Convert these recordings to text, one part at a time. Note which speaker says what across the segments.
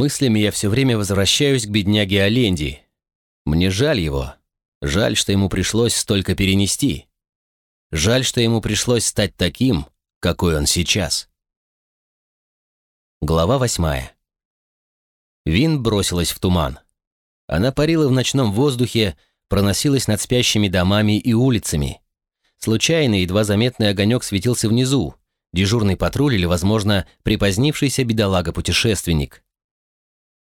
Speaker 1: Мыслями я все время возвращаюсь к бедняге Оленди. Мне жаль его. Жаль, что ему пришлось столько перенести. Жаль, что ему пришлось стать таким, какой он сейчас. Глава восьмая. Вин бросилась в туман. Она парила в ночном воздухе, проносилась над спящими домами и улицами. Случайно едва заметный огонек светился внизу, дежурный патруль или, возможно, припозднившийся бедолага-путешественник.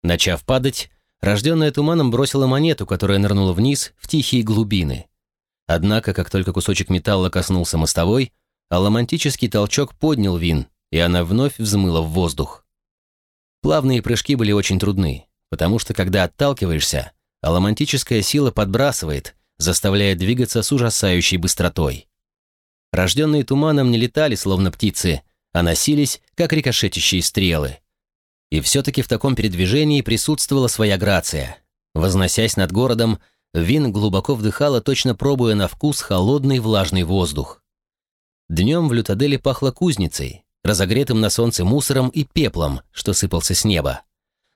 Speaker 1: Начав падать, рожденная туманом бросила монету, которая нырнула вниз в тихие глубины. Однако, как только кусочек металла коснулся мостовой, аломантический толчок поднял Вин, и она вновь взмыла в воздух. Плавные прыжки были очень трудны, потому что, когда отталкиваешься, аломантическая сила подбрасывает, заставляя двигаться с ужасающей быстротой. Рожденные туманом не летали, словно птицы, а носились, как рикошетящие стрелы. И все-таки в таком передвижении присутствовала своя грация. Возносясь над городом, Вин глубоко вдыхала, точно пробуя на вкус холодный влажный воздух. Днем в Лютаделе пахло кузницей, разогретым на солнце мусором и пеплом, что сыпался с неба.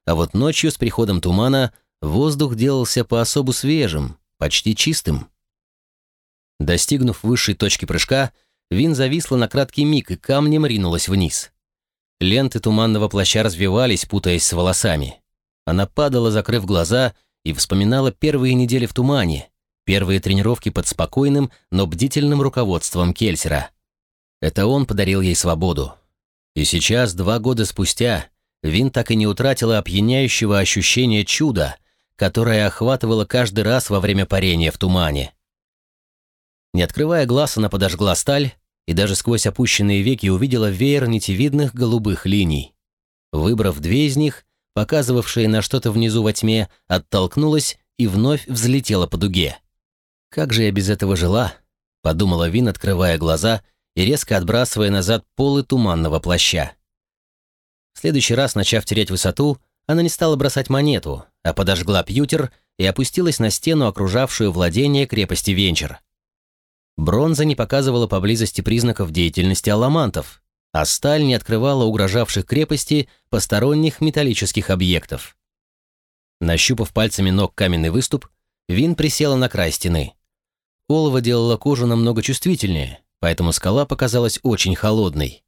Speaker 1: А вот ночью с приходом тумана воздух делался по-особу свежим, почти чистым. Достигнув высшей точки прыжка, Вин зависла на краткий миг и камнем ринулась вниз. Ленты туманного плаща развивались, путаясь с волосами. Она падала, закрыв глаза, и вспоминала первые недели в тумане, первые тренировки под спокойным, но бдительным руководством Кельсера. Это он подарил ей свободу. И сейчас, два года спустя, Вин так и не утратила опьяняющего ощущения чуда, которое охватывало каждый раз во время парения в тумане. Не открывая глаз, она подожгла сталь и даже сквозь опущенные веки увидела веер нитевидных голубых линий. Выбрав две из них, показывавшая на что-то внизу во тьме, оттолкнулась и вновь взлетела по дуге. «Как же я без этого жила?» — подумала Вин, открывая глаза и резко отбрасывая назад полы туманного плаща. В следующий раз, начав терять высоту, она не стала бросать монету, а подожгла пьютер и опустилась на стену, окружавшую владение крепости Венчер. Бронза не показывала поблизости признаков деятельности аламантов, а сталь не открывала угрожавших крепости посторонних металлических объектов. Нащупав пальцами ног каменный выступ, Вин присела на край стены. Олово делало кожу намного чувствительнее, поэтому скала показалась очень холодной.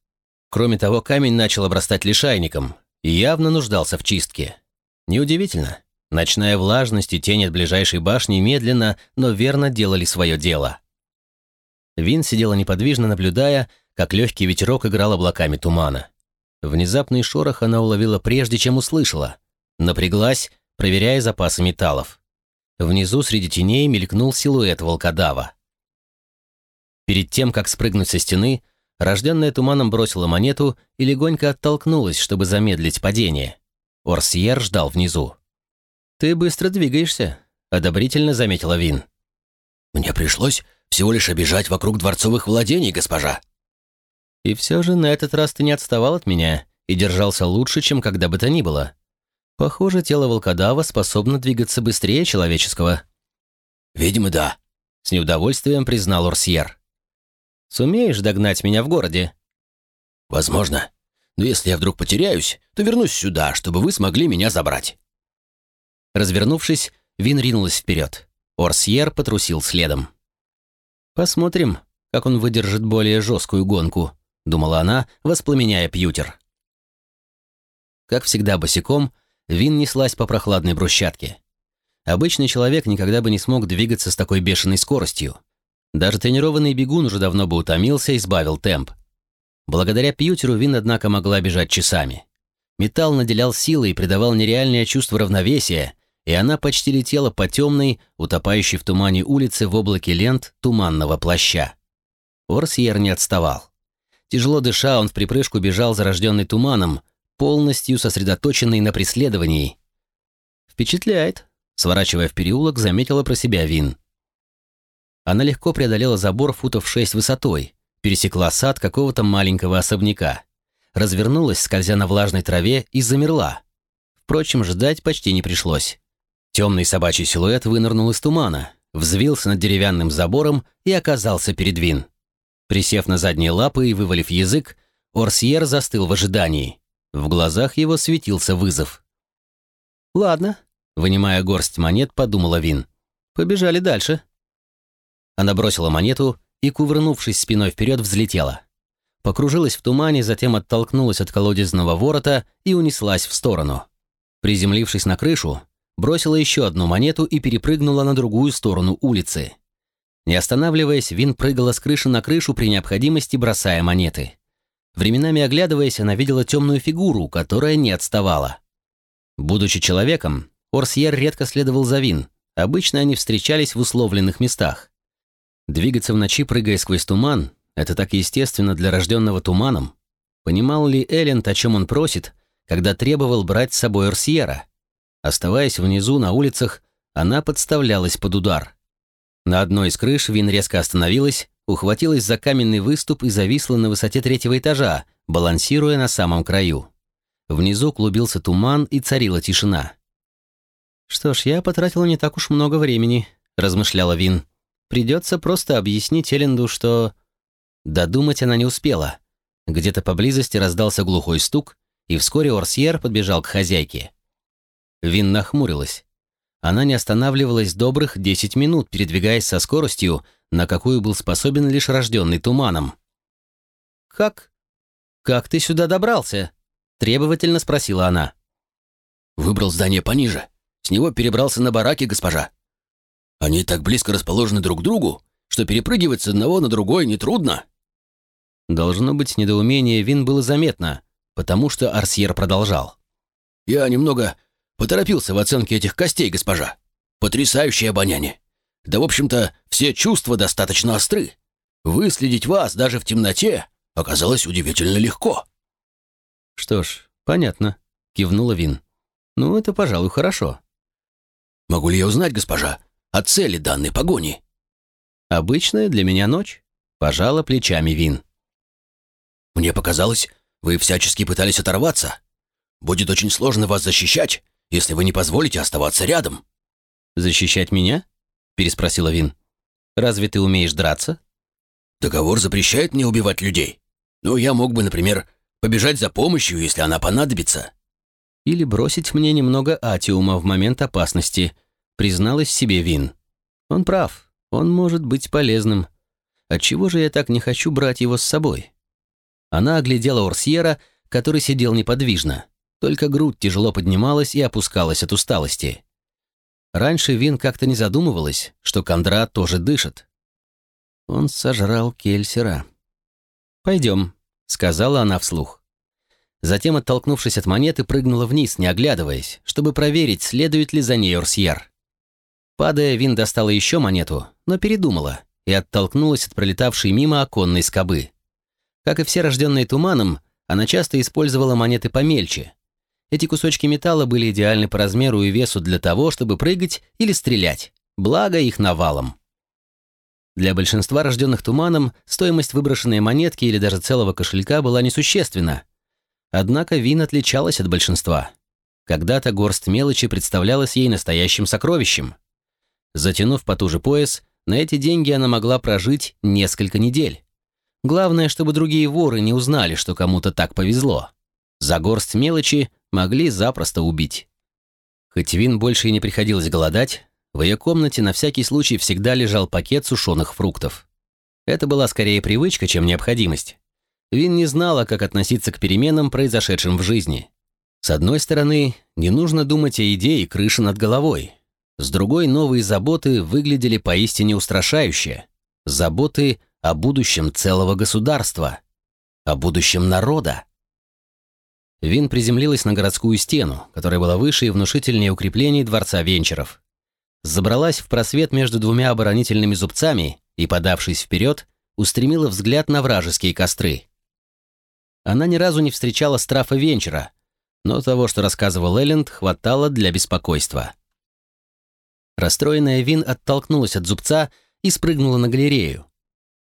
Speaker 1: Кроме того, камень начал обрастать лишайником и явно нуждался в чистке. Неудивительно. Ночная влажность и тень от ближайшей башни медленно, но верно делали свое дело. Вин сидела неподвижно, наблюдая, как легкий ветерок играл облаками тумана. Внезапный шорох она уловила прежде, чем услышала. Напряглась, проверяя запасы металлов. Внизу среди теней мелькнул силуэт волкодава. Перед тем, как спрыгнуть со стены, рожденная туманом бросила монету и легонько оттолкнулась, чтобы замедлить падение. Орсьер ждал внизу. «Ты быстро двигаешься», — одобрительно заметила Вин.
Speaker 2: «Мне пришлось всего лишь обижать вокруг дворцовых владений, госпожа»,
Speaker 1: и все же на этот раз ты не отставал от меня и держался лучше, чем когда бы то ни было. Похоже, тело волкодава способно двигаться быстрее человеческого».
Speaker 2: «Видимо, да», — с неудовольствием признал Орсьер.
Speaker 1: «Сумеешь догнать меня в городе?»
Speaker 2: «Возможно. Но если я вдруг потеряюсь, то вернусь сюда, чтобы вы смогли меня забрать».
Speaker 1: Развернувшись, Вин ринулась вперед. Орсьер потрусил следом. «Посмотрим, как он выдержит более жесткую гонку», думала она, воспламеняя пьютер. Как всегда босиком, Вин неслась по прохладной брусчатке. Обычный человек никогда бы не смог двигаться с такой бешеной скоростью. Даже тренированный бегун уже давно бы утомился и сбавил темп. Благодаря пьютеру Вин, однако, могла бежать часами. Металл наделял силой и придавал нереальное чувство равновесия, и она почти летела по темной, утопающей в тумане улице в облаке лент туманного плаща. Орсьер не отставал. Тяжело дыша, он в припрыжку бежал зарожденный туманом, полностью сосредоточенный на преследовании. «Впечатляет», — сворачивая в переулок, заметила про себя Вин. Она легко преодолела забор футов шесть высотой, пересекла сад какого-то маленького особняка, развернулась, скользя на влажной траве, и замерла. Впрочем, ждать почти не пришлось. Темный собачий силуэт вынырнул из тумана, взвился над деревянным забором и оказался перед Вин. Присев на задние лапы и вывалив язык, Орсьер застыл в ожидании. В глазах его светился вызов. «Ладно», — вынимая горсть монет, подумала Вин. «Побежали дальше». Она бросила монету и, кувырнувшись спиной вперед, взлетела. Покружилась в тумане, затем оттолкнулась от колодезного ворота и унеслась в сторону. Приземлившись на крышу, бросила еще одну монету и перепрыгнула на другую сторону улицы. Не останавливаясь, Вин прыгала с крыши на крышу при необходимости, бросая монеты. Временами оглядываясь, она видела темную фигуру, которая не отставала. Будучи человеком, Орсьер редко следовал за Вин. Обычно они встречались в условленных местах. Двигаться в ночи, прыгая сквозь туман, это так естественно для рожденного туманом. Понимал ли Элленд, о чем он просит, когда требовал брать с собой Орсьера? Оставаясь внизу на улицах, она подставлялась под удар. На одной из крыш Вин резко остановилась, ухватилась за каменный выступ и зависла на высоте третьего этажа, балансируя на самом краю. Внизу клубился туман и царила тишина. «Что ж, я потратила не так уж много времени», — размышляла Вин. «Придется просто объяснить Эленду, что...» Додумать она не успела. Где-то поблизости раздался глухой стук, и вскоре Орсьер подбежал к хозяйке. Вин нахмурилась. Она не останавливалась добрых десять минут, передвигаясь со скоростью, на какую был способен лишь рожденный туманом. «Как? Как ты сюда добрался?» — требовательно спросила она.
Speaker 2: «Выбрал здание пониже. С него перебрался на бараки, госпожа. Они так близко расположены друг к другу, что перепрыгивать с одного на другой нетрудно».
Speaker 1: Должно быть, недоумение Вин было заметно, потому что Арсьер продолжал.
Speaker 2: «Я немного поторопился в оценке этих костей, госпожа. Потрясающее обоняние. Да, в общем-то, все чувства достаточно остры. Выследить вас даже в темноте оказалось удивительно легко».
Speaker 1: «Что ж, понятно», — кивнула Вин. «Ну, это, пожалуй, хорошо».
Speaker 2: «Могу ли я узнать, госпожа, о цели данной погони?»
Speaker 1: «Обычная для меня ночь», — пожала плечами Вин.
Speaker 2: «Мне показалось, вы всячески пытались оторваться. Будет очень сложно вас защищать, если вы не позволите оставаться рядом».
Speaker 1: «Защищать меня?» — переспросила Вин. «Разве ты умеешь драться?»
Speaker 2: «Договор запрещает мне убивать людей. Но я мог бы, например, побежать за помощью, если она понадобится».
Speaker 1: «Или бросить мне немного атиума в момент опасности», — призналась себе Вин. «Он прав. Он может быть полезным. Отчего же я так не хочу брать его с собой?» Она оглядела Орсьера, который сидел неподвижно. Только грудь тяжело поднималась и опускалась от усталости. Раньше Вин как-то не задумывалась, что Кондра тоже дышит. Он сожрал Кельсера. «Пойдем», — сказала она вслух. Затем, оттолкнувшись от монеты, прыгнула вниз, не оглядываясь, чтобы проверить, следует ли за ней Орсьер. Падая, Вин достала еще монету, но передумала и оттолкнулась от пролетавшей мимо оконной скобы. Как и все рожденные туманом, она часто использовала монеты помельче, эти кусочки металла были идеальны по размеру и весу для того, чтобы прыгать или стрелять, благо их навалом. Для большинства рожденных туманом стоимость выброшенной монетки или даже целого кошелька была несущественна. Однако Вин отличалась от большинства. Когда-то горсть мелочи представлялась ей настоящим сокровищем. Затянув потуже пояс, на эти деньги она могла прожить несколько недель. Главное, чтобы другие воры не узнали, что кому-то так повезло. За горсть мелочи могли запросто убить. Хоть Вин больше и не приходилось голодать, в ее комнате на всякий случай всегда лежал пакет сушеных фруктов. Это была скорее привычка, чем необходимость. Вин не знала, как относиться к переменам, произошедшим в жизни. С одной стороны, не нужно думать о еде и крыше над головой. С другой, новые заботы выглядели поистине устрашающе. Заботы о будущем целого государства, о будущем народа. Вин приземлилась на городскую стену, которая была выше и внушительнее укреплений дворца Венчеров. Забралась в просвет между двумя оборонительными зубцами и, подавшись вперед, устремила взгляд на вражеские костры. Она ни разу не встречала Страфа Венчера, но того, что рассказывал Элленд, хватало для беспокойства. Расстроенная Вин оттолкнулась от зубца и спрыгнула на галерею.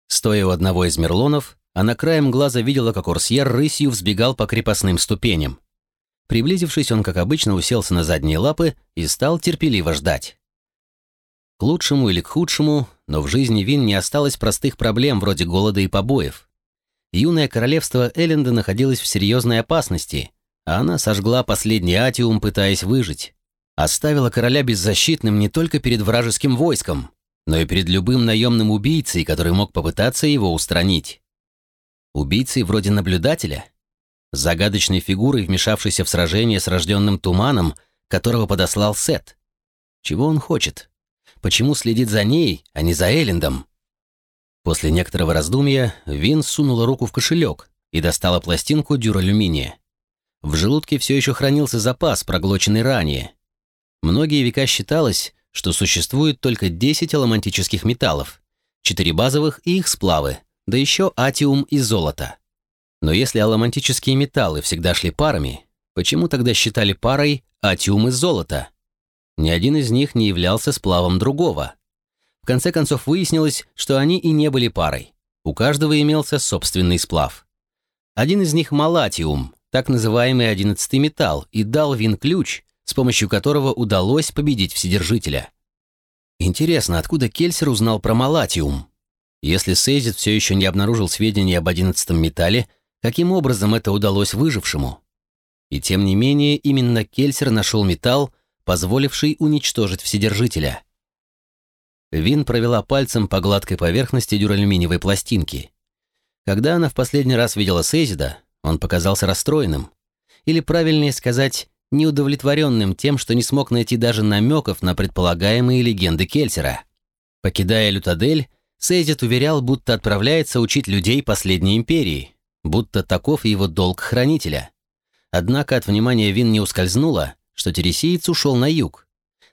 Speaker 1: Стоя у одного из мерлонов, она краем глаза видела, как Орсьер рысью взбегал по крепостным ступеням. Приблизившись, он, как обычно, уселся на задние лапы и стал терпеливо ждать. К лучшему или к худшему, но в жизни Вин не осталось простых проблем вроде голода и побоев. Юное королевство Элленда находилось в серьезной опасности, а она сожгла последний атиум, пытаясь выжить. оставила короля беззащитным не только перед вражеским войском, но и перед любым наемным убийцей, который мог попытаться его устранить. Убийцей вроде наблюдателя? Загадочной фигурой, вмешавшейся в сражение с рожденным туманом, которого подослал Сет. Чего он хочет? Почему следит за ней, а не за Эллендом? После некоторого раздумья Вин сунула руку в кошелек и достала пластинку дюралюминия. В желудке все еще хранился запас, проглоченный ранее. Многие века считалось, что существует только 10 аламантических металлов, 4 базовых и их сплавы, да еще атиум и золото. Но если аламантические металлы всегда шли парами, почему тогда считали парой атиум и золото? Ни один из них не являлся сплавом другого. В конце концов выяснилось, что они и не были парой. У каждого имелся собственный сплав. Один из них – малатиум, так называемый одиннадцатый металл, и дал Вин ключ, с помощью которого удалось победить Вседержителя. Интересно, откуда Кельсер узнал про малатиум? Если Сейзит все еще не обнаружил сведения об одиннадцатом металле, каким образом это удалось выжившему? И тем не менее, именно Кельсер нашел металл, позволивший уничтожить Вседержителя. Вин провела пальцем по гладкой поверхности дюралюминиевой пластинки. Когда она в последний раз видела Сейзида, он показался расстроенным. Или, правильнее сказать, неудовлетворенным тем, что не смог найти даже намеков на предполагаемые легенды Кельсера. Покидая Лютадель, Сейзит уверял, будто отправляется учить людей последней империи, будто таков его долг хранителя. Однако от внимания Вин не ускользнуло, что тересиец ушел на юг,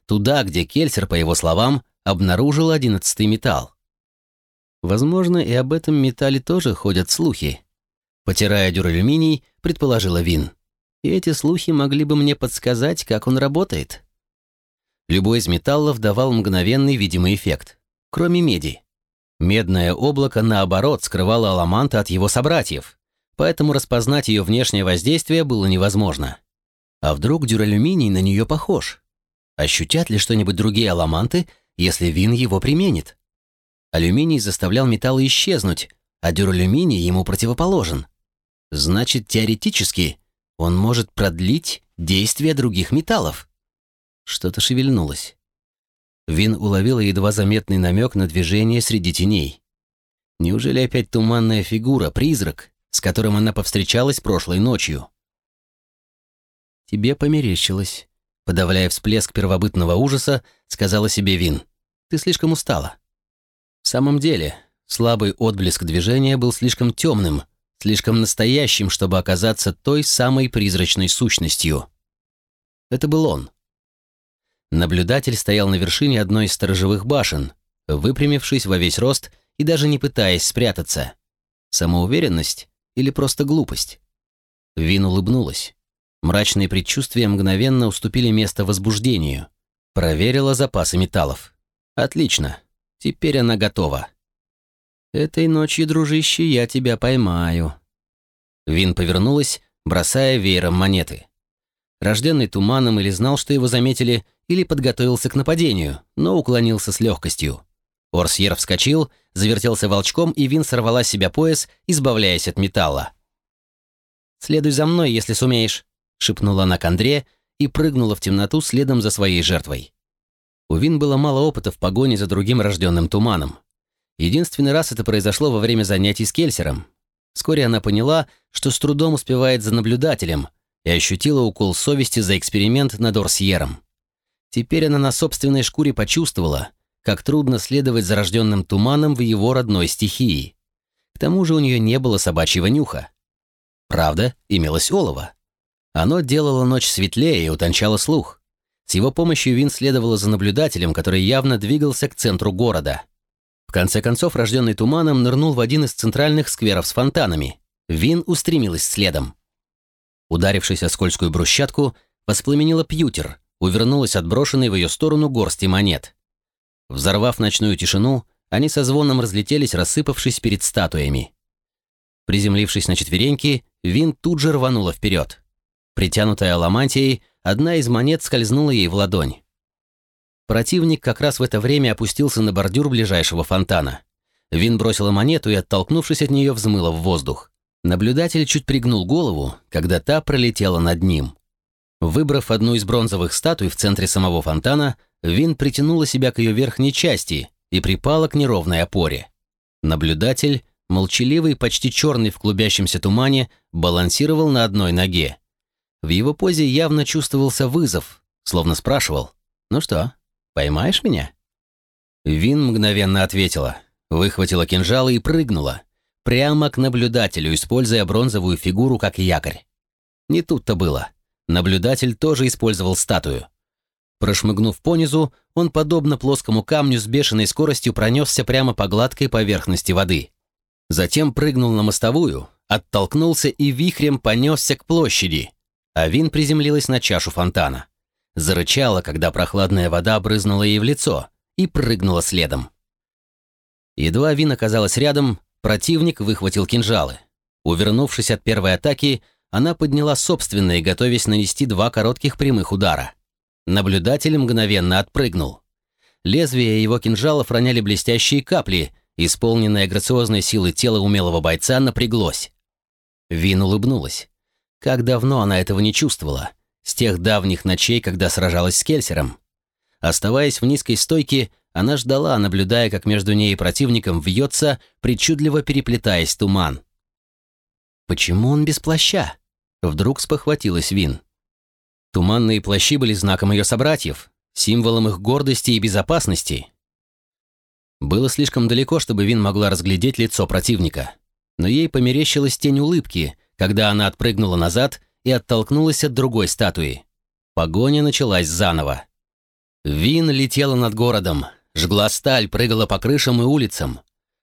Speaker 1: туда, где Кельсер, по его словам, обнаружил одиннадцатый металл. Возможно, и об этом металле тоже ходят слухи. Потирая дюралюминий, предположила Вин. И эти слухи могли бы мне подсказать, как он работает. Любой из металлов давал мгновенный видимый эффект, кроме меди. Медное облако, наоборот, скрывало аламанта от его собратьев, поэтому распознать ее внешнее воздействие было невозможно. А вдруг дюралюминий на нее похож? Ощутят ли что-нибудь другие аламанты, если Вин его применит? Алюминий заставлял металлы исчезнуть, а дюралюминий ему противоположен. Значит, теоретически он может продлить действие других металлов. Что-то шевельнулось. Вин уловила едва заметный намек на движение среди теней. Неужели опять туманная фигура, призрак, с которым она повстречалась прошлой ночью? «Тебе померещилось», — подавляя всплеск первобытного ужаса, сказала себе Вин. «Ты слишком устала». В самом деле, слабый отблеск движения был слишком темным, слишком настоящим, чтобы оказаться той самой призрачной сущностью. Это был он. Наблюдатель стоял на вершине одной из сторожевых башен, выпрямившись во весь рост и даже не пытаясь спрятаться. Самоуверенность или просто глупость? Вин улыбнулась. Мрачные предчувствия мгновенно уступили место возбуждению. Проверила запасы металлов. Отлично. Теперь она готова. «Этой ночью, дружище, я тебя поймаю». Вин повернулась, бросая веером монеты. Рожденный туманом или знал, что его заметили, или подготовился к нападению, но уклонился с легкостью. Орсьер вскочил, завертелся волчком, и Вин сорвала с себя пояс, избавляясь от металла. «Следуй за мной, если сумеешь», — шепнула она к Андре и прыгнула в темноту следом за своей жертвой. У Вин было мало опыта в погоне за другим рожденным туманом. Единственный раз это произошло во время занятий с Кельсером. Вскоре она поняла, что с трудом успевает за наблюдателем, и ощутила укол совести за эксперимент над Орсьером. Теперь она на собственной шкуре почувствовала, как трудно следовать за рожденным туманом в его родной стихии. К тому же у нее не было собачьего нюха. Правда, имелось олово. Оно делало ночь светлее и утончало слух. С его помощью Вин следовала за наблюдателем, который явно двигался к центру города. В конце концов, рожденный туманом нырнул в один из центральных скверов с фонтанами. Вин устремилась следом. Ударившись о скользкую брусчатку, воспламенила пьютер, увернулась от брошенной в ее сторону горсти монет. Взорвав ночную тишину, они со звоном разлетелись, рассыпавшись перед статуями. Приземлившись на четвереньки, Вин тут же рванула вперед. Притянутая ламантией, одна из монет скользнула ей в ладонь. Противник как раз в это время опустился на бордюр ближайшего фонтана. Вин бросила монету и, оттолкнувшись от нее, взмыла в воздух. Наблюдатель чуть пригнул голову, когда та пролетела над ним. Выбрав одну из бронзовых статуй в центре самого фонтана, Вин притянула себя к ее верхней части и припала к неровной опоре. Наблюдатель, молчаливый, почти черный в клубящемся тумане, балансировал на одной ноге. В его позе явно чувствовался вызов, словно спрашивал «Ну что, поймаешь меня?» Вин мгновенно ответила, выхватила кинжал и прыгнула, прямо к наблюдателю, используя бронзовую фигуру как якорь. Не тут-то было. Наблюдатель тоже использовал статую. Прошмыгнув понизу, он, подобно плоскому камню с бешеной скоростью, пронесся прямо по гладкой поверхности воды. Затем прыгнул на мостовую, оттолкнулся и вихрем понесся к площади, а Вин приземлилась на чашу фонтана. Зарычала, когда прохладная вода брызнула ей в лицо, и прыгнула следом. Едва Вин оказалась рядом, противник выхватил кинжалы. Увернувшись от первой атаки, она подняла собственные, готовясь нанести два коротких прямых удара. Наблюдатель мгновенно отпрыгнул. Лезвия его кинжалов роняли блестящие капли, исполненная грациозной силы тела умелого бойца напряглось. Вин улыбнулась. Как давно она этого не чувствовала? С тех давних ночей, когда сражалась с Кельсером. Оставаясь в низкой стойке, она ждала, наблюдая, как между ней и противником вьется, причудливо переплетаясь туман. Почему он без плаща? Вдруг спохватилась Вин. Туманные плащи были знаком ее собратьев, символом их гордости и безопасности. Было слишком далеко, чтобы Вин могла разглядеть лицо противника. Но ей померещилась тень улыбки, когда она отпрыгнула назад и оттолкнулась от другой статуи. Погоня началась заново. Вин летела над городом, жгла сталь, прыгала по крышам и улицам.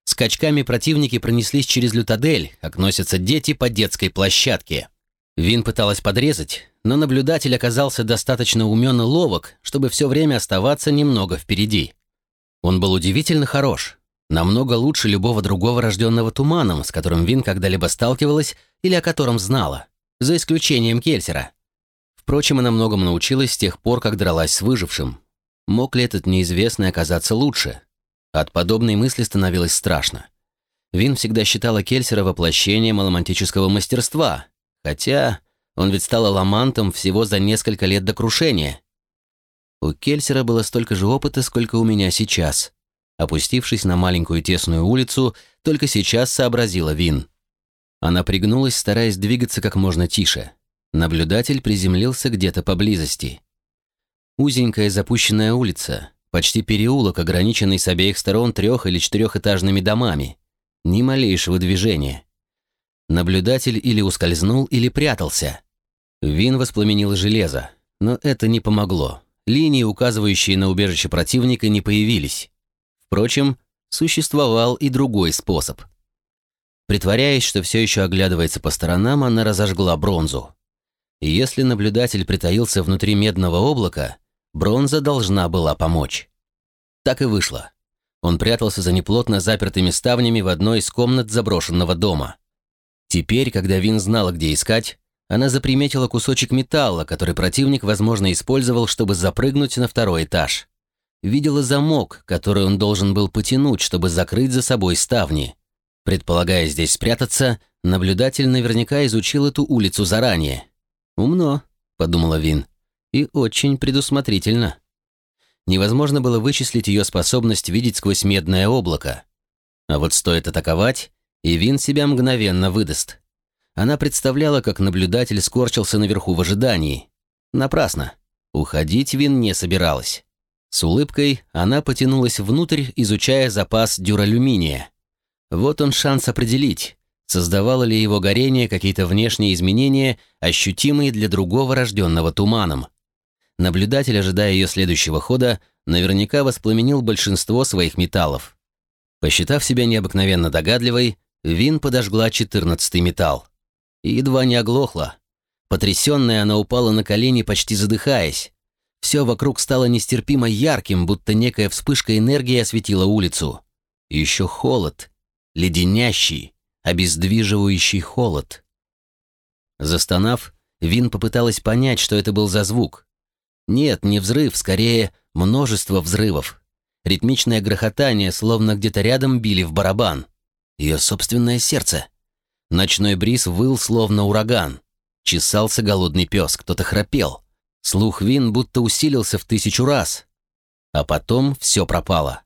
Speaker 1: Скачками противники пронеслись через лютадель, как носятся дети по детской площадке. Вин пыталась подрезать, но наблюдатель оказался достаточно умен и ловок, чтобы все время оставаться немного впереди. Он был удивительно хорош, намного лучше любого другого рожденного туманом, с которым Вин когда-либо сталкивалась или о котором знала, за исключением Кельсера. Впрочем, она многому научилась с тех пор, как дралась с выжившим. Мог ли этот неизвестный оказаться лучше? От подобной мысли становилось страшно. Вин всегда считала Кельсера воплощением аламантического мастерства, Хотя он ведь стал аламантом всего за несколько лет до крушения. У Кельсера было столько же опыта, сколько у меня сейчас. Опустившись на маленькую тесную улицу, только сейчас сообразила Вин. Она пригнулась, стараясь двигаться как можно тише. Наблюдатель приземлился где-то поблизости. Узенькая запущенная улица, почти переулок, ограниченный с обеих сторон трех- или четырехэтажными домами. Ни малейшего движения. Наблюдатель или ускользнул, или прятался. Вин воспламенил железо, но это не помогло. Линии, указывающие на убежище противника, не появились. Впрочем, существовал и другой способ. Притворяясь, что все еще оглядывается по сторонам, она разожгла бронзу. Если наблюдатель притаился внутри медного облака, бронза должна была помочь. Так и вышло. Он прятался за неплотно запертыми ставнями в одной из комнат заброшенного дома. Теперь, когда Вин знала, где искать, она заприметила кусочек металла, который противник, возможно, использовал, чтобы запрыгнуть на второй этаж. Видела замок, который он должен был потянуть, чтобы закрыть за собой ставни. Предполагая здесь спрятаться, наблюдатель наверняка изучил эту улицу заранее. «Умно», — подумала Вин, — «и очень предусмотрительно». Невозможно было вычислить ее способность видеть сквозь медное облако. А вот стоит атаковать, и Вин себя мгновенно выдаст. Она представляла, как наблюдатель скорчился наверху в ожидании. Напрасно. Уходить Вин не собиралась. С улыбкой она потянулась внутрь, изучая запас дюралюминия. Вот он шанс определить, создавало ли его горение какие-то внешние изменения, ощутимые для другого рожденного туманом. Наблюдатель, ожидая ее следующего хода, наверняка воспламенил большинство своих металлов. Посчитав себя необыкновенно догадливой, Вин подожгла четырнадцатый металл. И едва не оглохла. Потрясенная, она упала на колени, почти задыхаясь. Все вокруг стало нестерпимо ярким, будто некая вспышка энергии осветила улицу. Еще холод. Леденящий, обездвиживающий холод. Застонав, Вин попыталась понять, что это был за звук. Нет, не взрыв, скорее множество взрывов. Ритмичное грохотание, словно где-то рядом били в барабан ее собственное сердце. Ночной бриз выл, словно ураган. Чесался голодный пес, кто-то храпел. Слух Вин будто усилился в тысячу раз. А потом все пропало.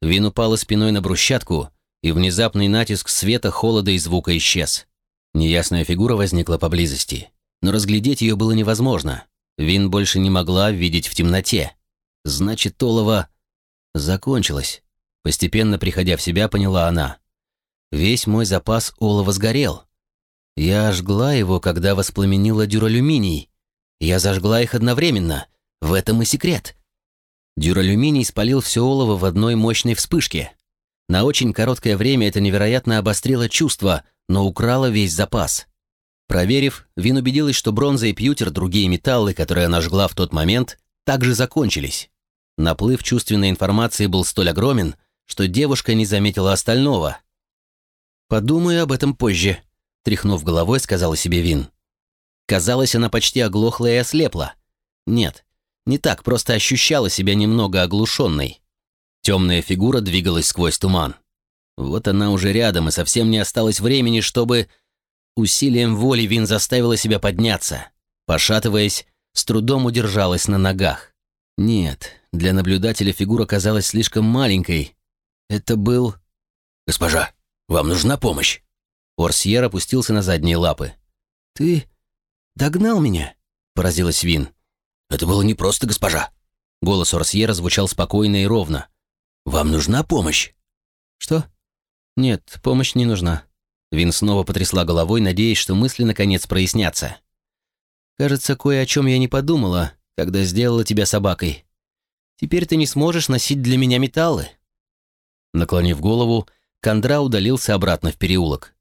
Speaker 1: Вин упала спиной на брусчатку, и внезапный натиск света, холода и звука исчез. Неясная фигура возникла поблизости, но разглядеть ее было невозможно. Вин больше не могла видеть в темноте. Значит, Толова закончилась. Постепенно приходя в себя, поняла она. Весь мой запас олова сгорел. Я жгла его, когда воспламенила дюралюминий. Я зажгла их одновременно. В этом и секрет. Дюралюминий спалил все олово в одной мощной вспышке. На очень короткое время это невероятно обострило чувство, но украло весь запас. Проверив, Вин убедилась, что бронза и пьютер, другие металлы, которые она жгла в тот момент, также закончились. Наплыв чувственной информации был столь огромен, что девушка не заметила остального. «Подумаю об этом позже», — тряхнув головой, сказала себе Вин. Казалось, она почти оглохла и ослепла. Нет, не так, просто ощущала себя немного оглушенной. Темная фигура двигалась сквозь туман. Вот она уже рядом, и совсем не осталось времени, чтобы... Усилием воли Вин заставила себя подняться. Пошатываясь, с трудом удержалась на ногах. Нет, для наблюдателя фигура казалась слишком маленькой. Это был...
Speaker 2: «Госпожа, вам нужна помощь!»
Speaker 1: Орсьер опустился на задние лапы. «Ты догнал меня?» — поразилась Вин.
Speaker 2: «Это было непросто, госпожа!»
Speaker 1: Голос Орсьера звучал спокойно и ровно.
Speaker 2: «Вам нужна помощь?»
Speaker 1: «Что?» «Нет, помощь не нужна». Вин снова потрясла головой, надеясь, что мысли наконец прояснятся. «Кажется, кое о чем я не подумала, когда сделала тебя собакой. Теперь ты не сможешь носить для меня металлы». Наклонив голову, Кондра удалился обратно в переулок.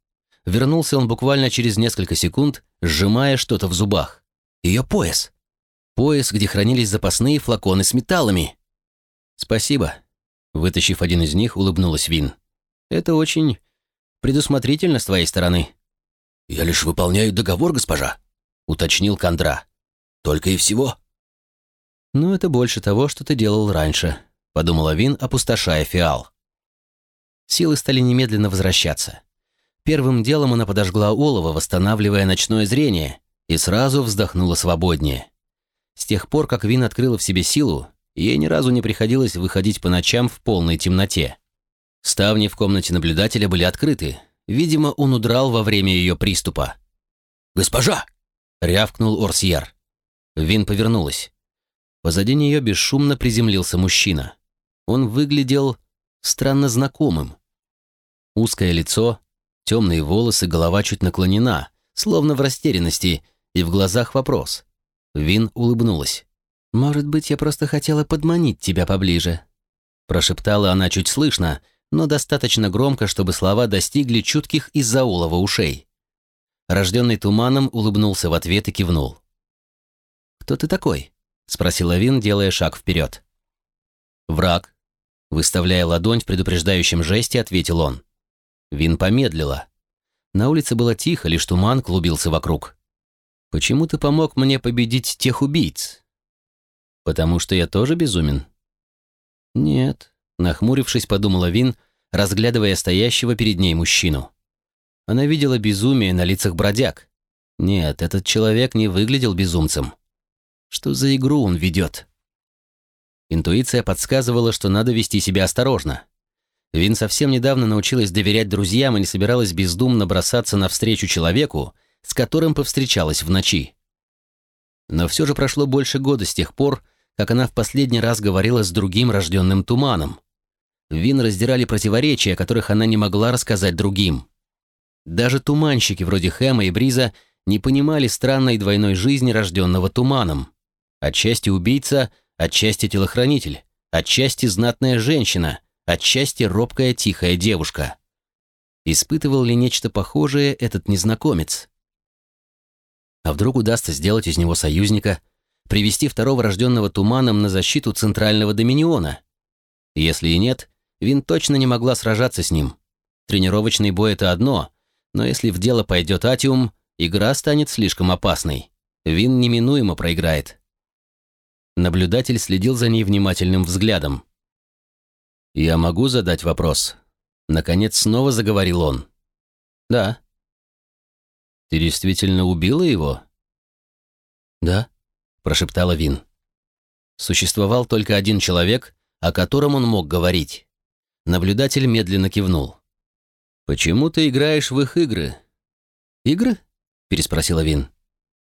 Speaker 1: Вернулся он буквально через несколько секунд, сжимая что-то в зубах. Ее пояс. Пояс, где хранились запасные флаконы с металлами. «Спасибо», — вытащив один из них, улыбнулась Вин. «Это очень предусмотрительно с твоей стороны».
Speaker 2: «Я лишь выполняю договор, госпожа», — уточнил Кондра. «Только и всего».
Speaker 1: «Ну, это больше того, что ты делал раньше», — подумала Вин, опустошая фиал. Силы стали немедленно возвращаться. Первым делом она подожгла олово, восстанавливая ночное зрение, и сразу вздохнула свободнее. С тех пор, как Вин открыла в себе силу, ей ни разу не приходилось выходить по ночам в полной темноте. Ставни в комнате наблюдателя были открыты. Видимо, он удрал во время ее приступа.
Speaker 2: «Госпожа!» — рявкнул Орсьер.
Speaker 1: Вин повернулась. Позади нее бесшумно приземлился мужчина. Он выглядел странно знакомым. Узкое лицо, темные волосы, голова чуть наклонена, словно в растерянности, и в глазах вопрос. Вин улыбнулась. «Может быть, я просто хотела подманить тебя поближе?» Прошептала она чуть слышно, но достаточно громко, чтобы слова достигли чутких из-за улова ушей. Рожденный туманом улыбнулся в ответ и кивнул. «Кто ты такой?» — спросила Вин, делая шаг вперед. «Враг», Выставляя ладонь в предупреждающем жесте, ответил он. Вин помедлила. На улице было тихо, лишь туман клубился вокруг. «Почему ты помог мне победить тех убийц?» «Потому что я тоже безумен?» «Нет», — нахмурившись, подумала Вин, разглядывая стоящего перед ней мужчину. Она видела безумие на лицах бродяг. Нет, этот человек не выглядел безумцем. Что за игру он ведет? Интуиция подсказывала, что надо вести себя осторожно. Вин совсем недавно научилась доверять друзьям и не собиралась бездумно бросаться навстречу человеку, с которым повстречалась в ночи. Но все же прошло больше года с тех пор, как она в последний раз говорила с другим рожденным туманом. Вин раздирали противоречия, которых она не могла рассказать другим. Даже туманщики вроде Хэма и Бриза не понимали странной двойной жизни рожденного туманом. Отчасти убийца — отчасти телохранитель, отчасти знатная женщина, отчасти робкая тихая девушка. Испытывал ли нечто похожее этот незнакомец? А вдруг удастся сделать из него союзника, привести второго рожденного туманом на защиту центрального доминиона? Если и нет, Вин точно не могла сражаться с ним. Тренировочный бой — это одно, но если в дело пойдет Атиум, игра станет слишком опасной. Вин неминуемо проиграет. Наблюдатель следил за ней внимательным взглядом. «Я могу задать вопрос?» Наконец снова заговорил он. «Да». «Ты действительно убила его?» «Да», — прошептала Вин. Существовал только один человек, о котором он мог говорить. Наблюдатель медленно кивнул. «Почему ты играешь в их игры?» «Игры?» — переспросила Вин.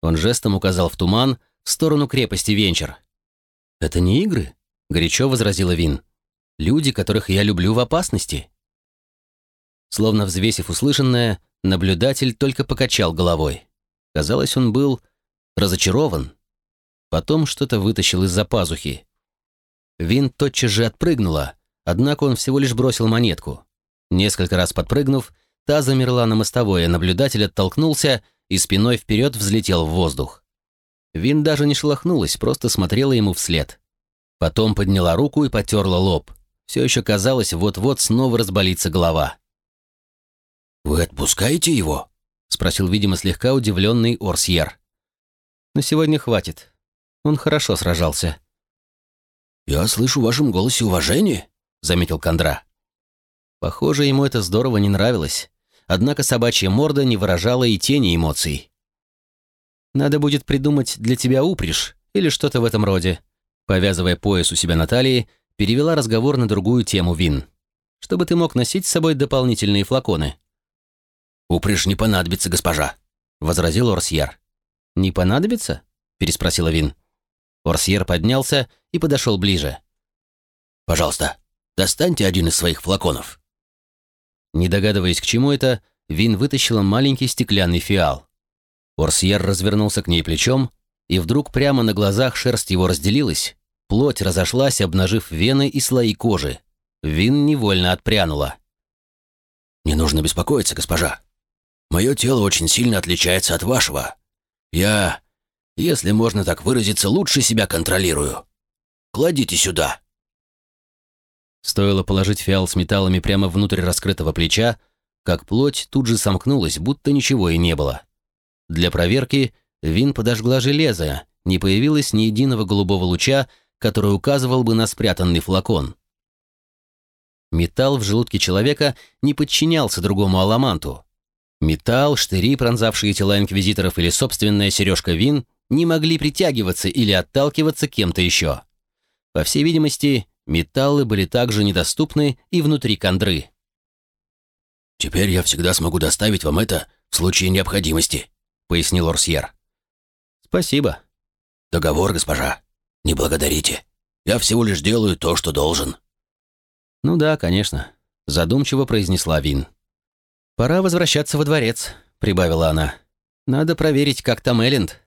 Speaker 1: Он жестом указал в туман в сторону крепости Венчер. «Это не игры?» — горячо возразила Вин. «Люди, которых я люблю в опасности». Словно взвесив услышанное, наблюдатель только покачал головой. Казалось, он был разочарован. Потом что-то вытащил из-за пазухи. Вин тотчас же отпрыгнула, однако он всего лишь бросил монетку. Несколько раз подпрыгнув, та замерла на мостовой, а наблюдатель оттолкнулся и спиной вперед взлетел в воздух. Вин даже не шелохнулась, просто смотрела ему вслед. Потом подняла руку и потерла лоб. Все еще казалось, вот-вот снова разболится голова.
Speaker 2: «Вы отпускаете его?» — спросил, видимо, слегка удивленный Орсьер.
Speaker 1: «На сегодня хватит. Он хорошо сражался».
Speaker 2: «Я слышу в вашем голосе уважение», — заметил Кондра.
Speaker 1: Похоже, ему это здорово не нравилось. Однако собачья морда не выражала и тени эмоций. «Надо будет придумать для тебя упряжь или что-то в этом роде», повязывая пояс у себя на талии, перевела разговор на другую тему вин. «Чтобы ты мог носить с собой дополнительные флаконы».
Speaker 2: «Упряжь не понадобится, госпожа», — возразил Орсьер.
Speaker 1: «Не понадобится?» — переспросила Вин. Орсьер поднялся и подошел ближе.
Speaker 2: «Пожалуйста, достаньте один из своих флаконов».
Speaker 1: Не догадываясь, к чему это, Вин вытащила маленький стеклянный фиал. Орсьер развернулся к ней плечом, и вдруг прямо на глазах шерсть его разделилась, плоть разошлась, обнажив вены и слои кожи. Вин невольно отпрянула.
Speaker 2: «Не нужно беспокоиться, госпожа. Мое тело очень сильно отличается от вашего. Я, если можно так выразиться, лучше себя контролирую. Кладите сюда».
Speaker 1: Стоило положить фиал с металлами прямо внутрь раскрытого плеча, как плоть тут же сомкнулась, будто ничего и не было. Для проверки Вин подожгла железо, не появилось ни единого голубого луча, который указывал бы на спрятанный флакон. Металл в желудке человека не подчинялся другому аламанту. Металл, штыри, пронзавшие тела инквизиторов или собственная сережка Вин не могли притягиваться или отталкиваться кем-то еще. По всей видимости, Металлы были также недоступны и внутри кондры.
Speaker 2: «Теперь я всегда смогу доставить вам это в случае необходимости», — пояснил Орсьер.
Speaker 1: «Спасибо».
Speaker 2: «Договор, госпожа. Не благодарите. Я всего лишь делаю то, что должен».
Speaker 1: «Ну да, конечно», — задумчиво произнесла Вин. «Пора возвращаться во дворец», — прибавила она. «Надо проверить, как там Элленд».